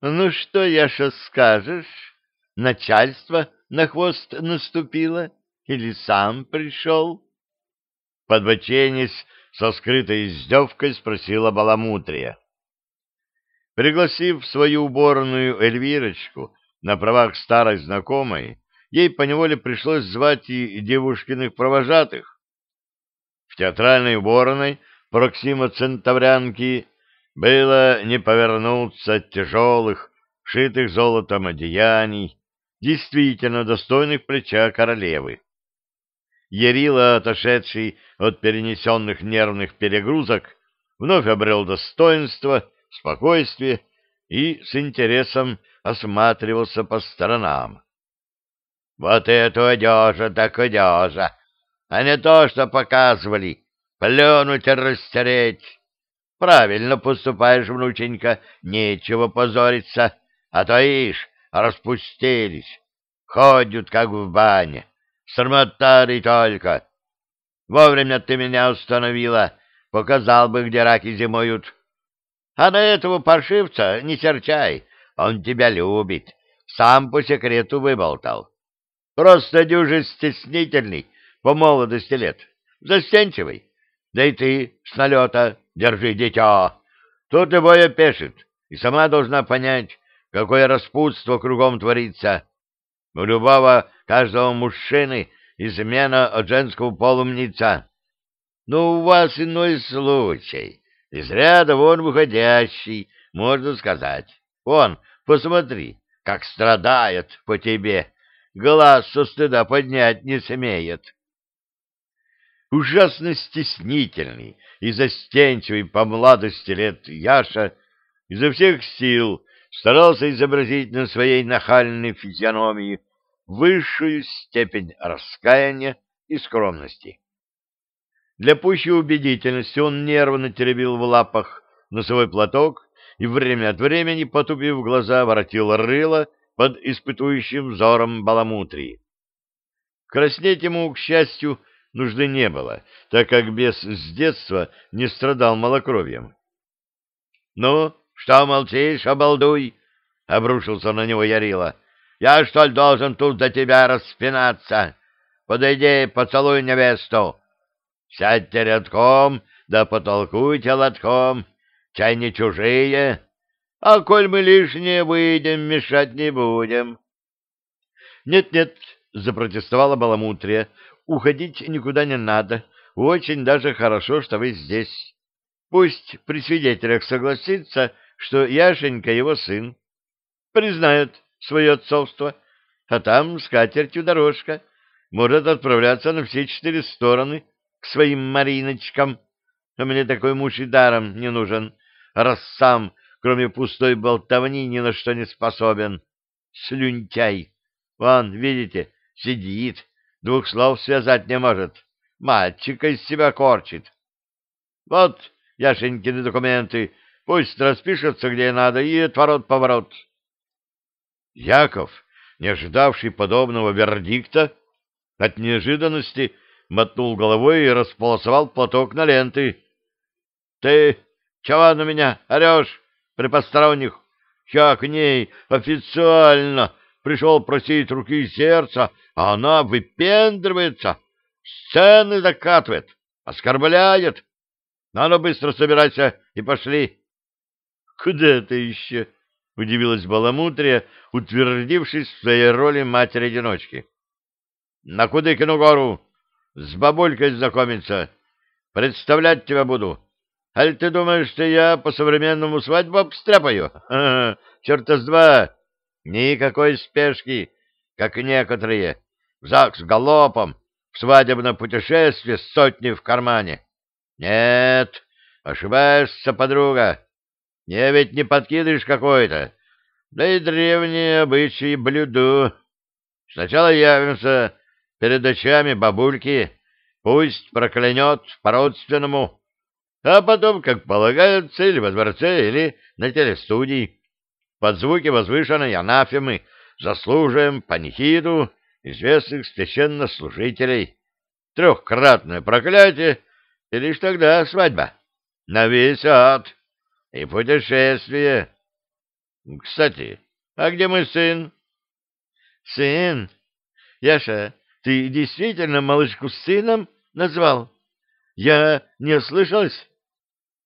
Ну что, Яша, скажешь? Начальство на хвост наступило или сам пришел? Подбоченись со скрытой издевкой спросила Баламутрия. Пригласив в свою уборную Эльвирочку на правах старой знакомой, ей поневоле пришлось звать и девушкиных провожатых. В театральной уборной Проксима Центаврянки было не повернуться от тяжелых, шитых золотом одеяний, действительно достойных плеча королевы. Ярила, отошедший от перенесенных нервных перегрузок, вновь обрел достоинство, спокойствие и с интересом осматривался по сторонам. «Вот эту одежа так одежа, а не то, что показывали, плюнуть и растереть. Правильно поступаешь, внученька, нечего позориться, а то, ишь, распустились, ходят, как в бане, срамотали только. Вовремя ты меня установила, показал бы, где раки зимуют. А на этого паршивца не серчай, он тебя любит, сам по секрету выболтал. Просто дюже стеснительный по молодости лет, застенчивый. Да и ты с налета держи дитя. Тут любое пешит, и сама должна понять, какое распутство кругом творится. У любого, каждого мужчины измена от женского полумница. Но у вас иной случай, из ряда вон выходящий, можно сказать. Вон, посмотри, как страдает по тебе, глаз со стыда поднять не смеет ужасно стеснительный и застенчивый по младости лет Яша изо всех сил старался изобразить на своей нахальной физиономии высшую степень раскаяния и скромности. Для пущей убедительности он нервно теребил в лапах носовой платок и время от времени, потупив глаза, воротил рыло под испытующим взором баламутрии. Краснеть ему, к счастью, нужды не было, так как бес с детства не страдал малокровием. — Ну, что молчишь, обалдуй? — обрушился на него Ярила. — Я, что ли, должен тут за тебя распинаться? Подойди, поцелуй невесту. Сядьте рядком, да потолкуйте лотком. Чай не чужие. А коль мы лишние выйдем, мешать не будем. «Нет, — Нет-нет, — запротестовала Баламутрия, Уходить никуда не надо. Очень даже хорошо, что вы здесь. Пусть при свидетелях согласится, что Яшенька его сын. Признает свое отцовство, а там с катертью дорожка. Может отправляться на все четыре стороны к своим Мариночкам. А мне такой муж и даром не нужен, раз сам, кроме пустой болтовни, ни на что не способен. Слюнтяй! Вон, видите, сидит, двух слов связать не может. Мальчика из себя корчит. Вот Яшенькины документы, пусть распишется где надо, и отворот-поворот. Яков, не ожидавший подобного вердикта, от неожиданности мотнул головой и располосовал платок на ленты. — Ты чего на меня орешь при посторонних? Я к ней официально пришел просить руки и сердца, а она выпендривается, сцены закатывает, оскорбляет. Надо быстро собирайся и пошли. — Куда ты еще? — удивилась Баламутрия, утвердившись в своей роли матери-одиночки. — На Кудыкину гору. С бабулькой знакомиться. Представлять тебя буду. Аль ты думаешь, что я по-современному свадьбу обстряпаю? Черта с два. Никакой спешки, как некоторые. В ЗАГС галопом, в свадебное путешествие с сотней в кармане. Нет, ошибаешься, подруга. Я ведь не подкидыш какой-то. Да и древние обычаи блюду. Сначала явимся перед очами бабульки, пусть проклянет по-родственному, а потом, как полагается, или во дворце, или на телестудии под звуки возвышенной анафемы заслуживаем панихиду известных священнослужителей. Трехкратное проклятие, и лишь тогда свадьба. На весь ад и путешествие. Кстати, а где мой сын? Сын? Яша, ты действительно малышку сыном назвал? Я не ослышалась?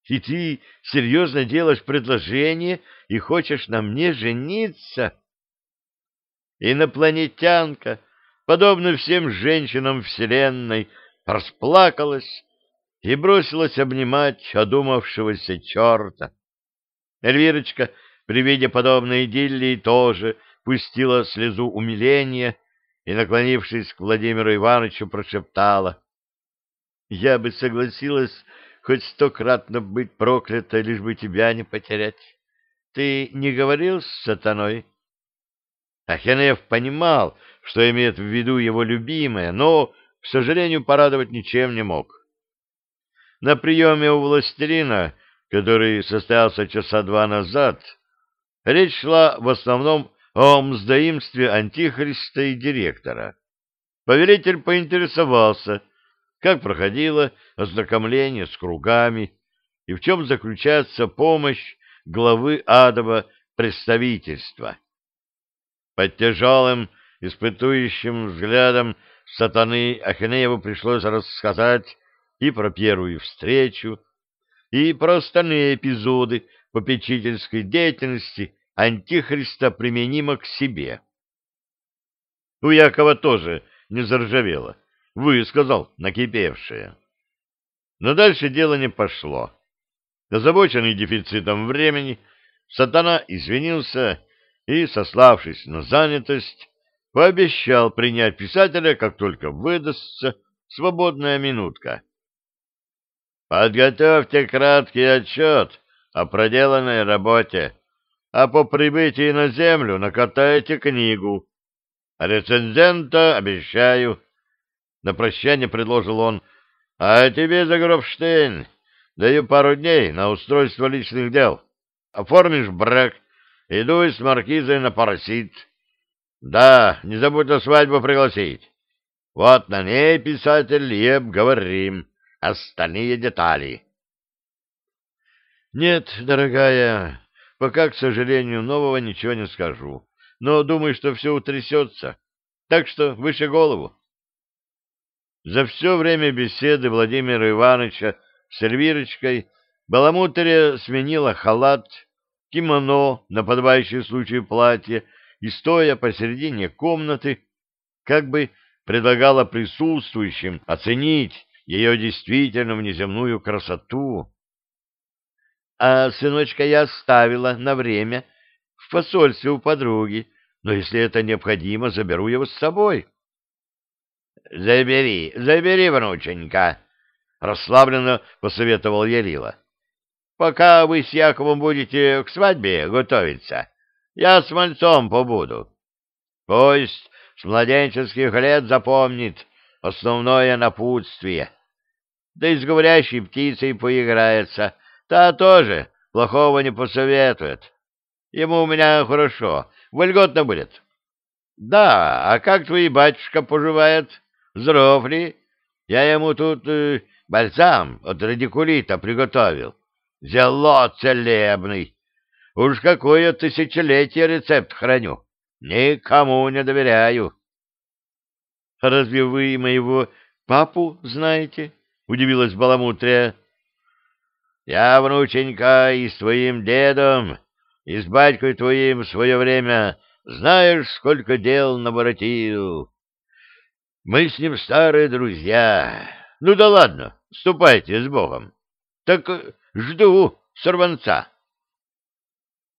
И ты серьезно делаешь предложение и хочешь на мне жениться? Инопланетянка, подобно всем женщинам Вселенной, расплакалась и бросилась обнимать одумавшегося черта. Эльвирочка при виде подобной идиллии тоже пустила слезу умиления и, наклонившись к Владимиру Ивановичу, прошептала. — Я бы согласилась хоть стократно быть проклятой, лишь бы тебя не потерять. Ты не говорил с сатаной? Ахенеев понимал, что имеет в виду его любимая, но, к сожалению, порадовать ничем не мог. На приеме у властелина, который состоялся часа два назад, речь шла в основном о мздоимстве антихриста и директора. Повелитель поинтересовался, как проходило ознакомление с кругами и в чем заключается помощь главы адова представительства. Под тяжелым, испытующим взглядом сатаны Ахинееву пришлось рассказать и про первую встречу, и про остальные эпизоды попечительской деятельности Антихриста применимо к себе. У Якова тоже не заржавело, высказал накипевшее. Но дальше дело не пошло. Озабоченный дефицитом времени, сатана извинился и, сославшись на занятость, пообещал принять писателя, как только выдастся свободная минутка. «Подготовьте краткий отчет о проделанной работе, а по прибытии на землю накатайте книгу. Рецензента обещаю». На прощание предложил он, «А тебе, Загробштейн, даю пару дней на устройство личных дел. Оформишь брак, иду с маркизой на парасит. Да, не забудь на свадьбу пригласить. Вот на ней, писатель, и обговорим остальные детали. Нет, дорогая, пока, к сожалению, нового ничего не скажу, но думаю, что все утрясется, так что выше голову. За все время беседы Владимира Ивановича с Эльвирочкой Баламутеря сменила халат, кимоно на подобающий случай платье и, стоя посередине комнаты, как бы предлагала присутствующим оценить ее действительно внеземную красоту. А сыночка я оставила на время в посольстве у подруги, но если это необходимо, заберу его с собой. — Забери, забери, внученька, — расслабленно посоветовал Ярила. — Пока вы с Яковом будете к свадьбе готовиться, я с мальцом побуду. Пусть с младенческих лет запомнит основное напутствие. Да и с говорящей птицей поиграется, та тоже плохого не посоветует. Ему у меня хорошо, вольготно будет. Да, а как твой батюшка поживает? Здоров ли? Я ему тут э, бальзам от радикулита приготовил. Зело целебный. Уж какое тысячелетие рецепт храню. Никому не доверяю. Разве вы моего папу знаете? — удивилась Баламутрия. — Я, внученька, и с твоим дедом, и с батькой твоим в свое время знаешь, сколько дел наворотил. Мы с ним старые друзья. Ну да ладно, ступайте с Богом. Так жду сорванца.